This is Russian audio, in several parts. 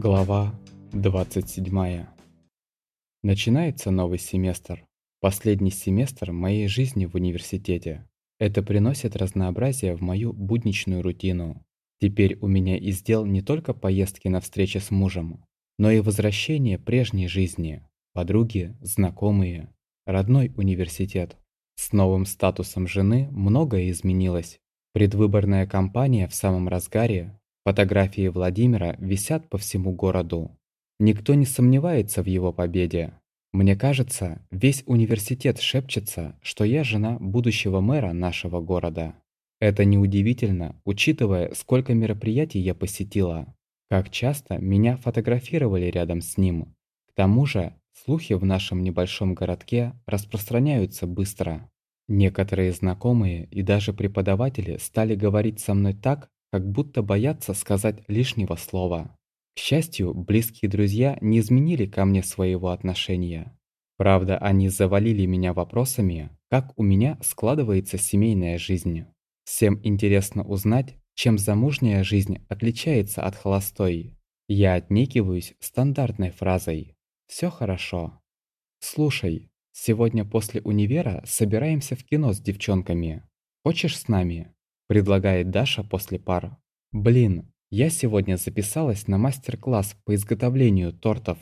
Глава 27. Начинается новый семестр. Последний семестр моей жизни в университете. Это приносит разнообразие в мою будничную рутину. Теперь у меня из дел не только поездки на встречи с мужем, но и возвращение прежней жизни, подруги, знакомые, родной университет. С новым статусом жены многое изменилось. Предвыборная кампания в самом разгаре, Фотографии Владимира висят по всему городу. Никто не сомневается в его победе. Мне кажется, весь университет шепчется, что я жена будущего мэра нашего города. Это неудивительно, учитывая, сколько мероприятий я посетила. Как часто меня фотографировали рядом с ним. К тому же, слухи в нашем небольшом городке распространяются быстро. Некоторые знакомые и даже преподаватели стали говорить со мной так, как будто боятся сказать лишнего слова. К счастью, близкие друзья не изменили ко мне своего отношения. Правда, они завалили меня вопросами, как у меня складывается семейная жизнь. Всем интересно узнать, чем замужняя жизнь отличается от холостой. Я отнекиваюсь стандартной фразой «Все хорошо». «Слушай, сегодня после универа собираемся в кино с девчонками. Хочешь с нами?» Предлагает Даша после пар. Блин, я сегодня записалась на мастер-класс по изготовлению тортов.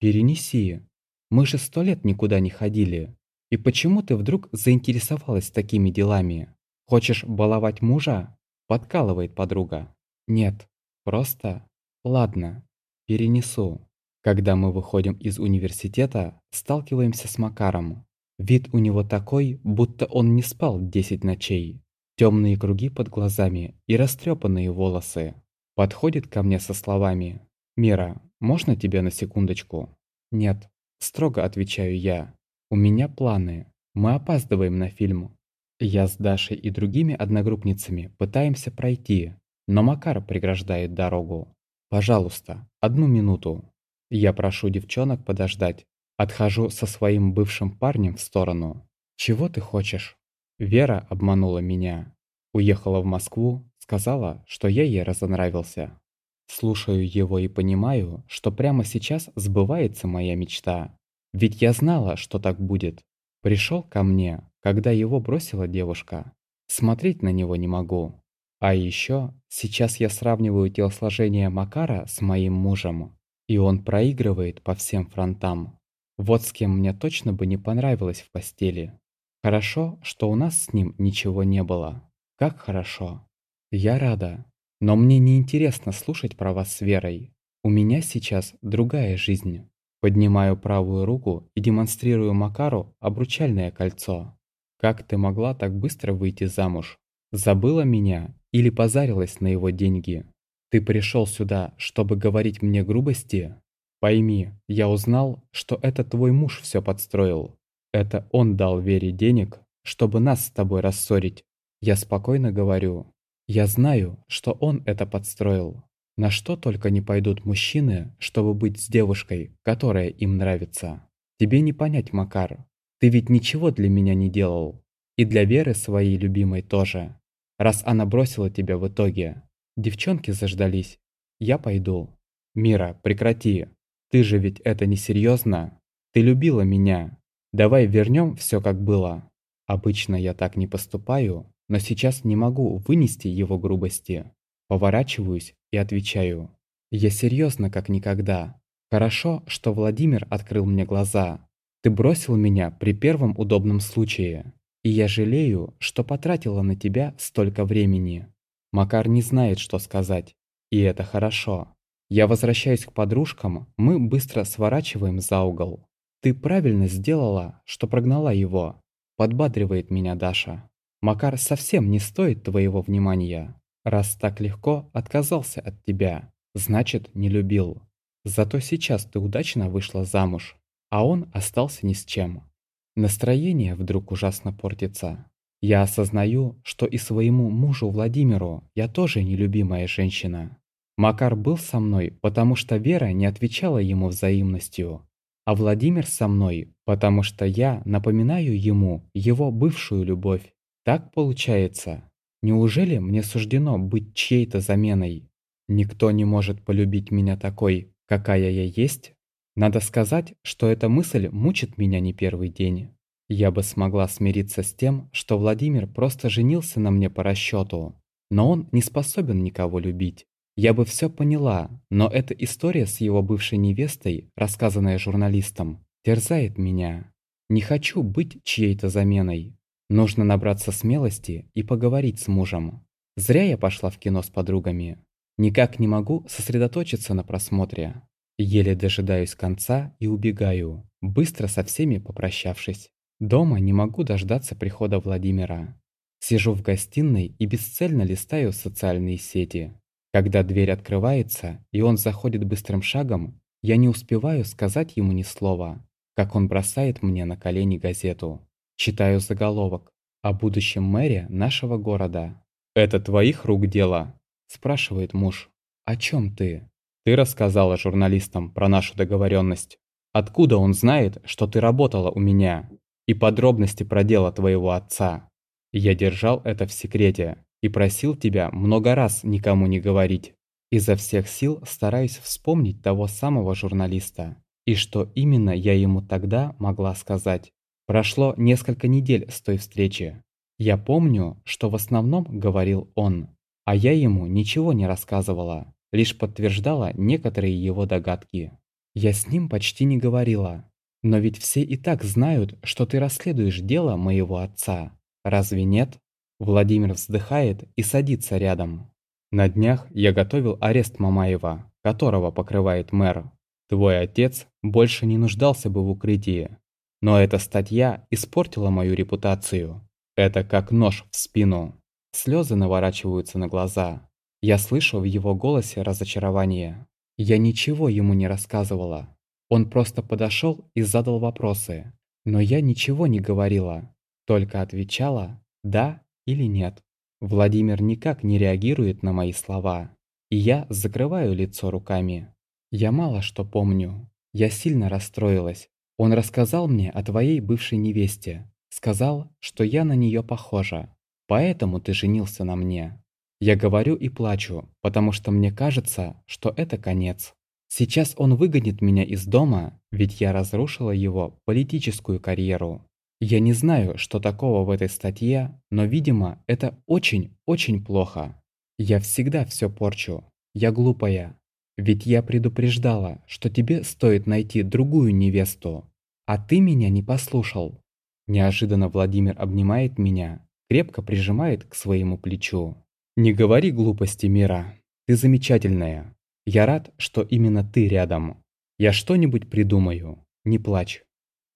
Перенеси. Мы же сто лет никуда не ходили. И почему ты вдруг заинтересовалась такими делами? Хочешь баловать мужа? Подкалывает подруга. Нет, просто... Ладно, перенесу. Когда мы выходим из университета, сталкиваемся с Макаром. Вид у него такой, будто он не спал 10 ночей. Темные круги под глазами и растрепанные волосы. Подходит ко мне со словами «Мира, можно тебя на секундочку?» «Нет», – строго отвечаю я. «У меня планы. Мы опаздываем на фильм». Я с Дашей и другими одногруппницами пытаемся пройти, но Макар преграждает дорогу. «Пожалуйста, одну минуту». Я прошу девчонок подождать. Отхожу со своим бывшим парнем в сторону. «Чего ты хочешь?» Вера обманула меня. Уехала в Москву, сказала, что я ей разонравился. Слушаю его и понимаю, что прямо сейчас сбывается моя мечта. Ведь я знала, что так будет. Пришел ко мне, когда его бросила девушка. Смотреть на него не могу. А еще сейчас я сравниваю телосложение Макара с моим мужем. И он проигрывает по всем фронтам. Вот с кем мне точно бы не понравилось в постели. Хорошо, что у нас с ним ничего не было. Как хорошо. Я рада. Но мне не интересно слушать про вас с Верой. У меня сейчас другая жизнь. Поднимаю правую руку и демонстрирую Макару обручальное кольцо. Как ты могла так быстро выйти замуж? Забыла меня или позарилась на его деньги? Ты пришел сюда, чтобы говорить мне грубости? Пойми, я узнал, что это твой муж все подстроил. Это он дал Вере денег, чтобы нас с тобой рассорить. Я спокойно говорю. Я знаю, что он это подстроил. На что только не пойдут мужчины, чтобы быть с девушкой, которая им нравится. Тебе не понять, Макар. Ты ведь ничего для меня не делал. И для Веры своей любимой тоже. Раз она бросила тебя в итоге. Девчонки заждались. Я пойду. Мира, прекрати. Ты же ведь это не серьезно. Ты любила меня. Давай вернем все как было. Обычно я так не поступаю, но сейчас не могу вынести его грубости. Поворачиваюсь и отвечаю. Я серьезно, как никогда. Хорошо, что Владимир открыл мне глаза. Ты бросил меня при первом удобном случае. И я жалею, что потратила на тебя столько времени. Макар не знает, что сказать. И это хорошо. Я возвращаюсь к подружкам, мы быстро сворачиваем за угол. «Ты правильно сделала, что прогнала его», – подбадривает меня Даша. «Макар совсем не стоит твоего внимания. Раз так легко отказался от тебя, значит, не любил. Зато сейчас ты удачно вышла замуж, а он остался ни с чем. Настроение вдруг ужасно портится. Я осознаю, что и своему мужу Владимиру я тоже нелюбимая женщина. Макар был со мной, потому что Вера не отвечала ему взаимностью, а Владимир со мной, потому что я напоминаю ему его бывшую любовь. Так получается. Неужели мне суждено быть чьей-то заменой? Никто не может полюбить меня такой, какая я есть? Надо сказать, что эта мысль мучит меня не первый день. Я бы смогла смириться с тем, что Владимир просто женился на мне по расчету, но он не способен никого любить. Я бы все поняла, но эта история с его бывшей невестой, рассказанная журналистом, терзает меня. Не хочу быть чьей-то заменой. Нужно набраться смелости и поговорить с мужем. Зря я пошла в кино с подругами. Никак не могу сосредоточиться на просмотре. Еле дожидаюсь конца и убегаю, быстро со всеми попрощавшись. Дома не могу дождаться прихода Владимира. Сижу в гостиной и бесцельно листаю социальные сети. Когда дверь открывается, и он заходит быстрым шагом, я не успеваю сказать ему ни слова, как он бросает мне на колени газету. Читаю заголовок о будущем мэре нашего города. «Это твоих рук дело?» – спрашивает муж. «О чем ты?» «Ты рассказала журналистам про нашу договоренность. Откуда он знает, что ты работала у меня?» и подробности про дело твоего отца. Я держал это в секрете и просил тебя много раз никому не говорить. Изо всех сил стараюсь вспомнить того самого журналиста. И что именно я ему тогда могла сказать. Прошло несколько недель с той встречи. Я помню, что в основном говорил он, а я ему ничего не рассказывала, лишь подтверждала некоторые его догадки. Я с ним почти не говорила, но ведь все и так знают, что ты расследуешь дело моего отца. Разве нет? Владимир вздыхает и садится рядом. На днях я готовил арест Мамаева, которого покрывает мэр. Твой отец больше не нуждался бы в укрытии. Но эта статья испортила мою репутацию. Это как нож в спину. Слезы наворачиваются на глаза. Я слышу в его голосе разочарование. Я ничего ему не рассказывала. Он просто подошел и задал вопросы, но я ничего не говорила, только отвечала «да» или «нет». Владимир никак не реагирует на мои слова, и я закрываю лицо руками. Я мало что помню. Я сильно расстроилась. Он рассказал мне о твоей бывшей невесте. Сказал, что я на нее похожа. Поэтому ты женился на мне. Я говорю и плачу, потому что мне кажется, что это конец. Сейчас он выгонит меня из дома, ведь я разрушила его политическую карьеру. Я не знаю, что такого в этой статье, но, видимо, это очень-очень плохо. Я всегда все порчу. Я глупая. Ведь я предупреждала, что тебе стоит найти другую невесту. А ты меня не послушал. Неожиданно Владимир обнимает меня, крепко прижимает к своему плечу. Не говори глупости, Мира. Ты замечательная. Я рад, что именно ты рядом. Я что-нибудь придумаю. Не плачь.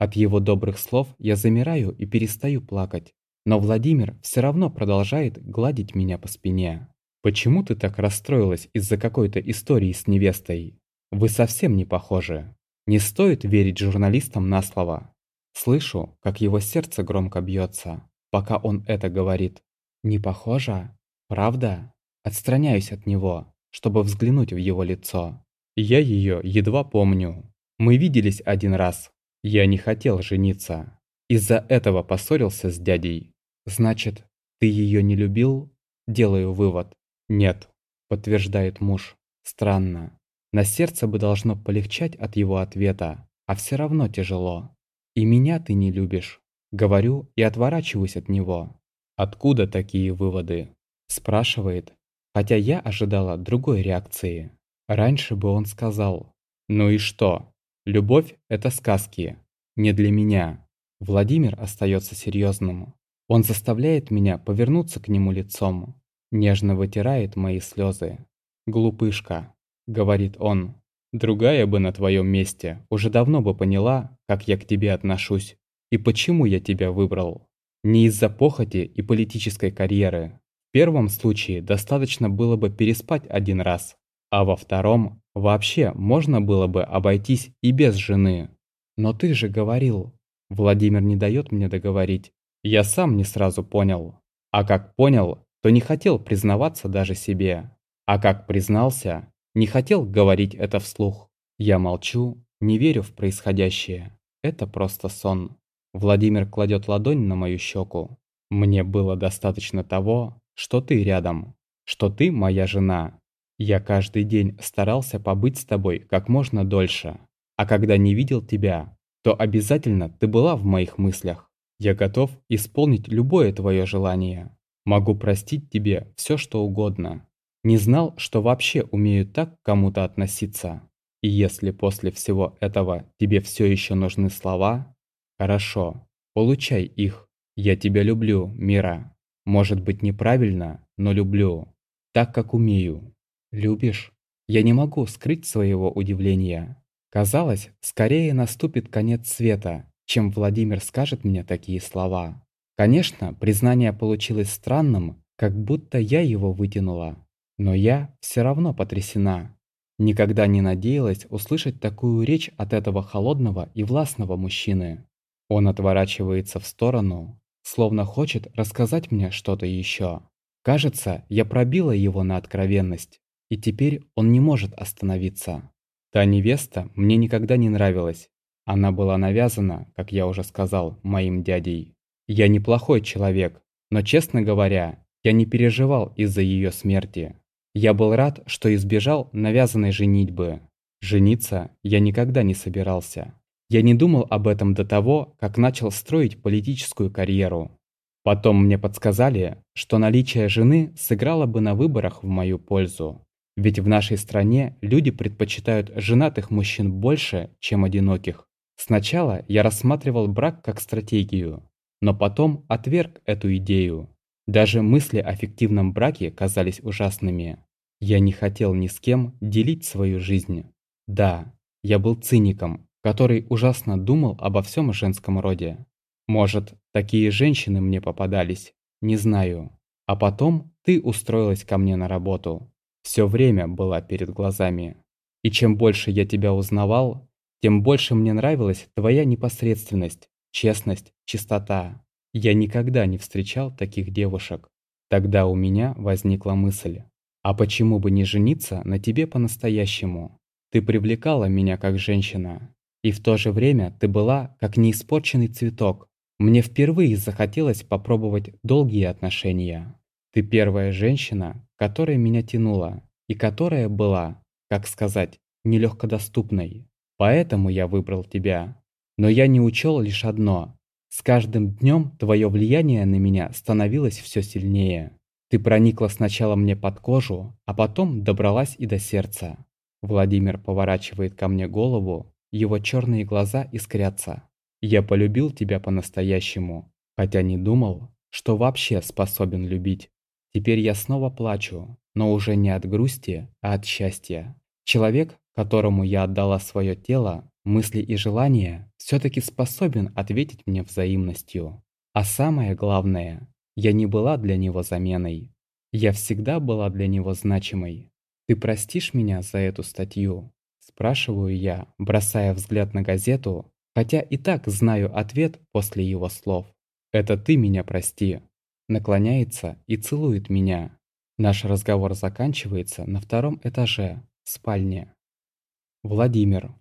От его добрых слов я замираю и перестаю плакать. Но Владимир все равно продолжает гладить меня по спине. Почему ты так расстроилась из-за какой-то истории с невестой? Вы совсем не похожи. Не стоит верить журналистам на слово. Слышу, как его сердце громко бьется, пока он это говорит. Не похоже? Правда? Отстраняюсь от него чтобы взглянуть в его лицо. Я ее едва помню. Мы виделись один раз. Я не хотел жениться. Из-за этого поссорился с дядей. Значит, ты ее не любил? Делаю вывод. Нет, подтверждает муж. Странно. На сердце бы должно полегчать от его ответа, а все равно тяжело. И меня ты не любишь. Говорю и отворачиваюсь от него. Откуда такие выводы? Спрашивает, Хотя я ожидала другой реакции. Раньше бы он сказал «Ну и что? Любовь – это сказки. Не для меня». Владимир остается серьезным. Он заставляет меня повернуться к нему лицом. Нежно вытирает мои слезы. «Глупышка», – говорит он. «Другая бы на твоем месте уже давно бы поняла, как я к тебе отношусь и почему я тебя выбрал. Не из-за похоти и политической карьеры, в первом случае достаточно было бы переспать один раз, а во втором вообще можно было бы обойтись и без жены. Но ты же говорил. Владимир не дает мне договорить. Я сам не сразу понял. А как понял, то не хотел признаваться даже себе. А как признался, не хотел говорить это вслух. Я молчу, не верю в происходящее. Это просто сон. Владимир кладет ладонь на мою щеку. Мне было достаточно того, что ты рядом, что ты моя жена. Я каждый день старался побыть с тобой как можно дольше, а когда не видел тебя, то обязательно ты была в моих мыслях. Я готов исполнить любое твое желание. Могу простить тебе все, что угодно. Не знал, что вообще умею так к кому-то относиться. И если после всего этого тебе все еще нужны слова, хорошо, получай их. Я тебя люблю, Мира. Может быть неправильно, но люблю. Так, как умею. Любишь? Я не могу скрыть своего удивления. Казалось, скорее наступит конец света, чем Владимир скажет мне такие слова. Конечно, признание получилось странным, как будто я его вытянула. Но я все равно потрясена. Никогда не надеялась услышать такую речь от этого холодного и властного мужчины. Он отворачивается в сторону, словно хочет рассказать мне что-то еще. Кажется, я пробила его на откровенность, и теперь он не может остановиться. Та невеста мне никогда не нравилась. Она была навязана, как я уже сказал, моим дядей. Я неплохой человек, но, честно говоря, я не переживал из-за ее смерти. Я был рад, что избежал навязанной женитьбы. Жениться я никогда не собирался. Я не думал об этом до того, как начал строить политическую карьеру. Потом мне подсказали, что наличие жены сыграло бы на выборах в мою пользу. Ведь в нашей стране люди предпочитают женатых мужчин больше, чем одиноких. Сначала я рассматривал брак как стратегию, но потом отверг эту идею. Даже мысли о фиктивном браке казались ужасными. Я не хотел ни с кем делить свою жизнь. Да, я был циником, который ужасно думал обо всем женском роде. Может, такие женщины мне попадались, не знаю. А потом ты устроилась ко мне на работу. Все время была перед глазами. И чем больше я тебя узнавал, тем больше мне нравилась твоя непосредственность, честность, чистота. Я никогда не встречал таких девушек. Тогда у меня возникла мысль. А почему бы не жениться на тебе по-настоящему? Ты привлекала меня как женщина. И в то же время ты была как неиспорченный цветок. Мне впервые захотелось попробовать долгие отношения. Ты первая женщина, которая меня тянула, и которая была, как сказать, нелегкодоступной. Поэтому я выбрал тебя. Но я не учел лишь одно. С каждым днем твое влияние на меня становилось все сильнее. Ты проникла сначала мне под кожу, а потом добралась и до сердца. Владимир поворачивает ко мне голову, его черные глаза искрятся. Я полюбил тебя по-настоящему, хотя не думал, что вообще способен любить. Теперь я снова плачу, но уже не от грусти, а от счастья. Человек, которому я отдала свое тело, мысли и желания, все-таки способен ответить мне взаимностью. А самое главное, я не была для него заменой. Я всегда была для него значимой. Ты простишь меня за эту статью? Спрашиваю я, бросая взгляд на газету, хотя и так знаю ответ после его слов. Это ты меня прости. Наклоняется и целует меня. Наш разговор заканчивается на втором этаже, спальне. Владимир.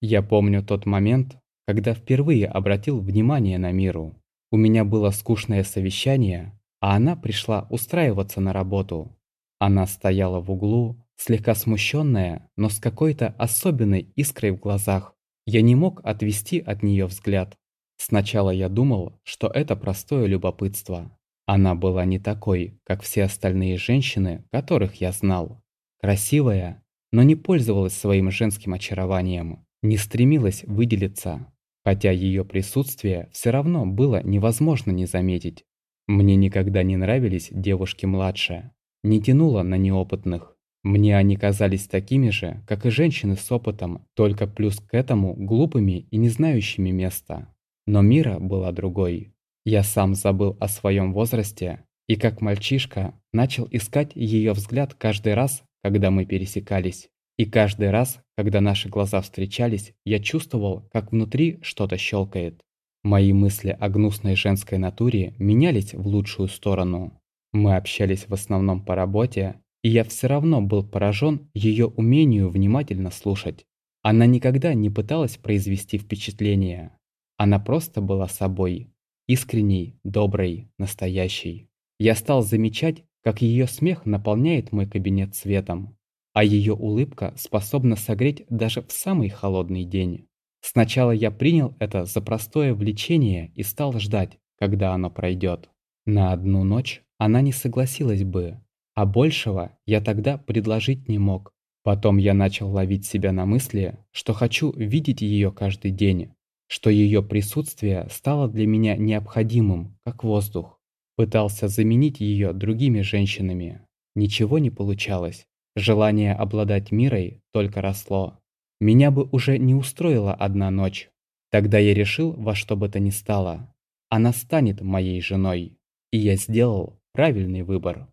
Я помню тот момент, когда впервые обратил внимание на Миру. У меня было скучное совещание, а она пришла устраиваться на работу. Она стояла в углу, слегка смущенная, но с какой-то особенной искрой в глазах. Я не мог отвести от нее взгляд. Сначала я думал, что это простое любопытство. Она была не такой, как все остальные женщины, которых я знал. Красивая, но не пользовалась своим женским очарованием, не стремилась выделиться хотя ее присутствие все равно было невозможно не заметить. Мне никогда не нравились девушки младше, не тянуло на неопытных. Мне они казались такими же, как и женщины с опытом, только плюс к этому глупыми и не знающими места. Но Мира была другой. Я сам забыл о своем возрасте и как мальчишка начал искать ее взгляд каждый раз, когда мы пересекались. И каждый раз, когда наши глаза встречались, я чувствовал, как внутри что-то щелкает. Мои мысли о гнусной женской натуре менялись в лучшую сторону. Мы общались в основном по работе, и я все равно был поражен ее умению внимательно слушать. Она никогда не пыталась произвести впечатление. Она просто была собой. Искренней, доброй, настоящей. Я стал замечать, как ее смех наполняет мой кабинет светом, а ее улыбка способна согреть даже в самый холодный день. Сначала я принял это за простое влечение и стал ждать, когда оно пройдет. На одну ночь она не согласилась бы, а большего я тогда предложить не мог. Потом я начал ловить себя на мысли, что хочу видеть ее каждый день, что ее присутствие стало для меня необходимым, как воздух. Пытался заменить ее другими женщинами. Ничего не получалось. Желание обладать мирой только росло. Меня бы уже не устроила одна ночь. Тогда я решил во что бы то ни стало. Она станет моей женой. И я сделал правильный выбор.